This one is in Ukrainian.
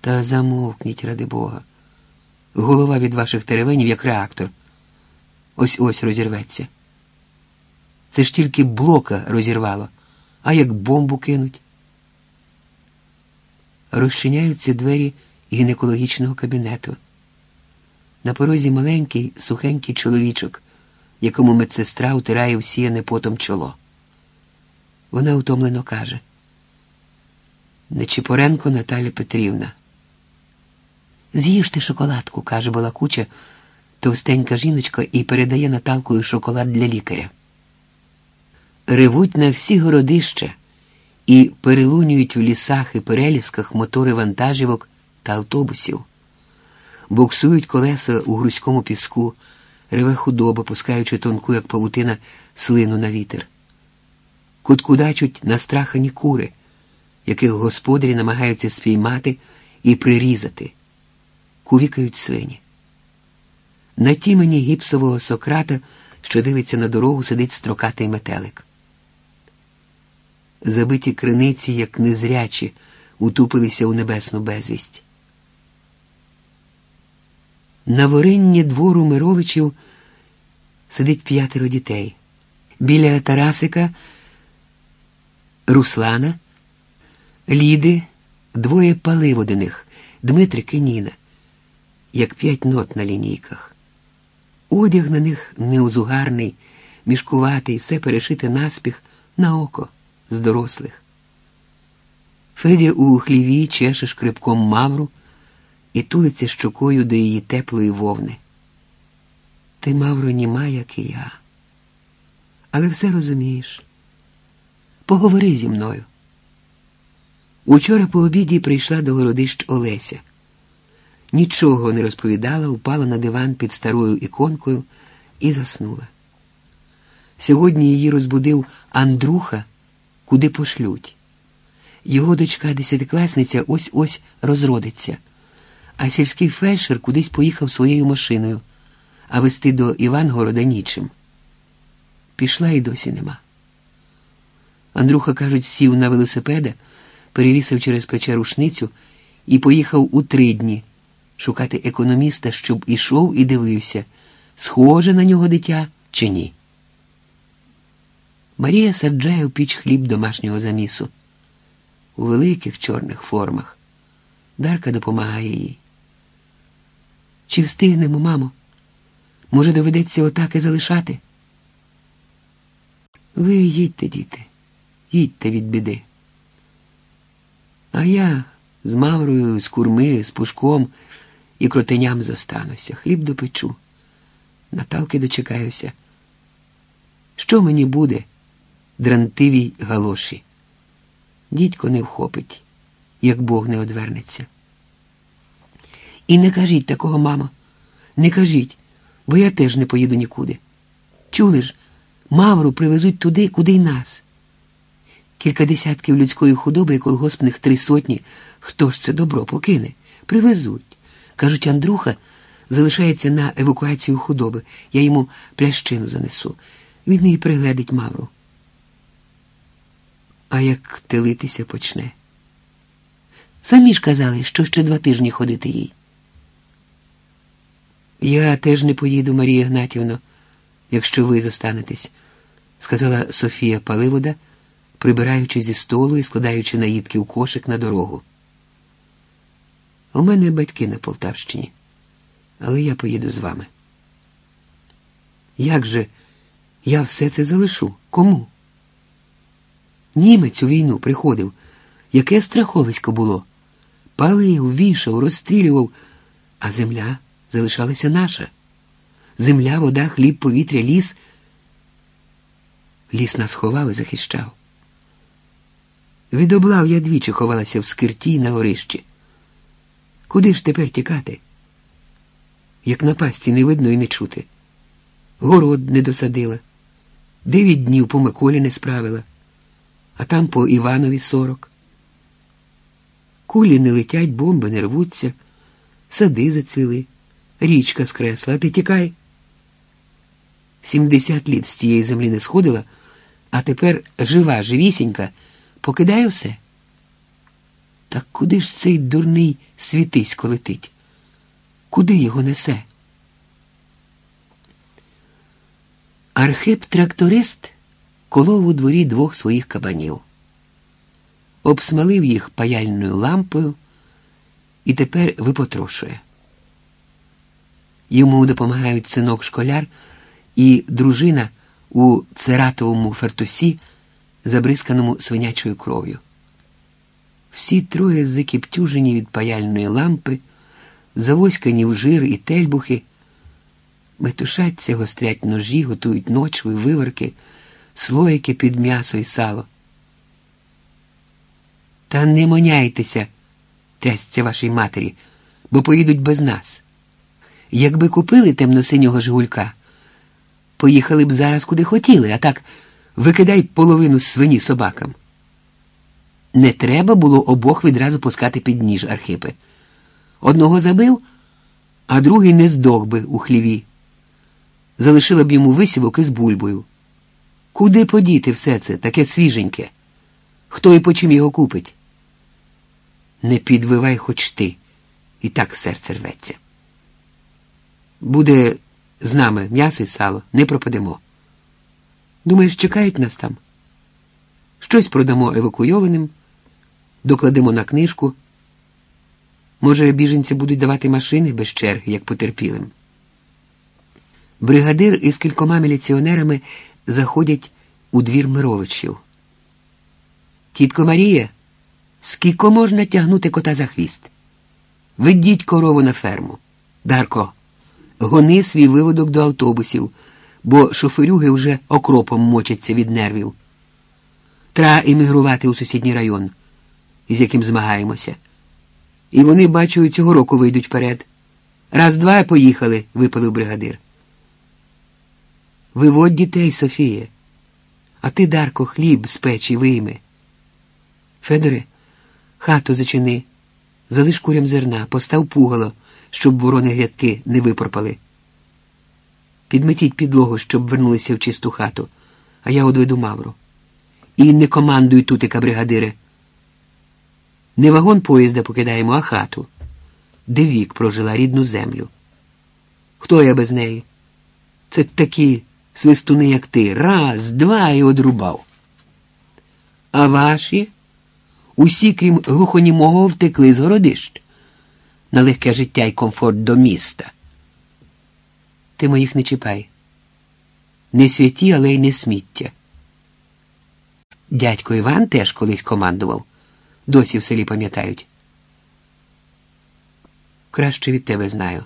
Та замовкніть, ради Бога. Голова від ваших теревенів, як реактор. Ось ось розірветься. Це ж тільки блока розірвало, а як бомбу кинуть. Розчиняються двері гінекологічного кабінету. На порозі маленький, сухенький чоловічок, якому медсестра утирає всіяне потом чоло. Вона утомлено каже. Нечіпоренко Наталя Петрівна. З'їжте шоколадку, каже балакуча, товстенька жіночка і передає Наталкою шоколад для лікаря. Ревуть на всі городища і перелунюють в лісах і перелісках мотори вантажівок та автобусів, буксують колеса у грузькому піску, реве худоба, пускаючи тонку, як павутина, слину на вітер. Куткудачуть настрахані кури, яких господарі намагаються спіймати і прирізати, кувікають свині. На тімені гіпсового сократа, що дивиться на дорогу, сидить строкатий метелик. Забиті криниці, як незрячі, утупилися у небесну безвість. На воринні двору Мировичів сидить п'ятеро дітей. Біля Тарасика, Руслана, Ліди, двоє паливодиних, Дмитрик і Ніна, як п'ять нот на лінійках. Одяг на них неузугарний, мішкуватий, все перешите наспіх на око з дорослих. Федір у хліві чеше шкрипком мавру і тулиться щокою до її теплої вовни. Ти, Мавро, німа, як і я. Але все розумієш. Поговори зі мною. Учора по обіді прийшла до городищ Олеся. Нічого не розповідала, упала на диван під старою іконкою і заснула. Сьогодні її розбудив Андруха, куди пошлють. Його дочка десятикласниця ось ось розродиться, а сільський фельдшер кудись поїхав своєю машиною, а вести до Івангорода нічим. Пішла і досі нема. Андрюха, кажуть, сів на велосипеда, перевісив через плече рушницю і поїхав у три дні шукати економіста, щоб ішов і дивився, схоже на нього дитя чи ні. Марія саджає у піч хліб домашнього замісу у великих чорних формах. Дарка допомагає їй. Чи встигнемо, мамо? Може, доведеться отак і залишати? Ви їдьте, діти, їдьте від біди. А я з маврою, з курми, з пушком і кротеням зостануся, хліб допечу, Наталки дочекаюся. Що мені буде, дрантивій галоші? Дідько не вхопить, як Бог не одвернеться. І не кажіть такого, мамо, не кажіть, бо я теж не поїду нікуди. Чули ж, Мавру привезуть туди, куди й нас. Кілька десятків людської худоби і колгоспних три сотні. Хто ж це добро покине? Привезуть. Кажуть, Андруха залишається на евакуацію худоби. Я йому плящину занесу. Він і пригледить Мавру. А як телитися почне? Самі ж казали, що ще два тижні ходити їй. Я теж не поїду, Марія Гнатівно, якщо ви зостанетесь, сказала Софія Паливода, прибираючи зі столу і складаючи наїдки у кошик на дорогу. У мене батьки на Полтавщині, але я поїду з вами. Як же я все це залишу? Кому? Німець у війну приходив. Яке страховисько було? Палив, вішав, розстрілював, а земля залишалася наша. Земля, вода, хліб, повітря, ліс. Ліс нас ховав і захищав. Від облав я двічі ховалася в скирті на горищі. Куди ж тепер тікати? Як на пасті не видно і не чути. Город не досадила, дев'ять днів по Миколі не справила а там по Іванові сорок. Кулі не летять, бомби не рвуться, сади зацвіли, річка скресла, а ти тікай. Сімдесят літ з тієї землі не сходила, а тепер жива, живісінька, покидає все. Так куди ж цей дурний світисько летить? Куди його несе? Архип тракторист колов у дворі двох своїх кабанів, обсмалив їх паяльною лампою і тепер випотрошує. Йому допомагають синок школяр і дружина у цератовому фартусі, забризканому свинячою кров'ю. Всі троє закіптюжені від паяльної лампи, завоськані в жир і тельбухи, метушаться, гострять ножі, готують ночви, виварки, слоїки під м'ясо і сало. Та не моняйтеся, трясця вашій матері, бо поїдуть без нас. Якби купили темно-синього жгулька, поїхали б зараз куди хотіли, а так викидай половину свині собакам. Не треба було обох відразу пускати під ніж Архипи. Одного забив, а другий не здох би у хліві. Залишила б йому висівок із бульбою. Куди подіти все це, таке свіженьке? Хто і по чим його купить? Не підвивай хоч ти, і так серце рветься. Буде з нами м'ясо і сало, не пропадемо. Думаєш, чекають нас там? Щось продамо евакуйованим, докладемо на книжку. Може, біженці будуть давати машини без черг, як потерпілим. Бригадир із кількома міліціонерами заходять у двір Мировичів. Тітко Марія, скільки можна тягнути кота за хвіст? Ведіть корову на ферму. Дарко, гони свій виводок до автобусів, бо шоферюги вже окропом мочаться від нервів. Треба іммігрувати у сусідній район, із яким змагаємося. І вони, бачу, цього року вийдуть вперед. Раз два поїхали, випалив бригадир. Виводь дітей, Софія, а ти, Дарко, хліб з печі вийми. Федоре, хату зачини, залиш курям зерна, постав пугало, щоб ворони грядки не випорпали. Підметіть підлогу, щоб вернулися в чисту хату, а я одведу Мавру. І не командуй тутика, бригадире. Не вагон поїзда покидаємо, а хату, де вік прожила рідну землю. Хто я без неї? Це такі свистуни, як ти, раз, два і одрубав. А ваші? Усі, крім глухонімого, втекли з городищ на легке життя і комфорт до міста. Ти моїх не чіпай. Не святі, але й не сміття. Дядько Іван теж колись командував. Досі в селі пам'ятають. Краще від тебе знаю.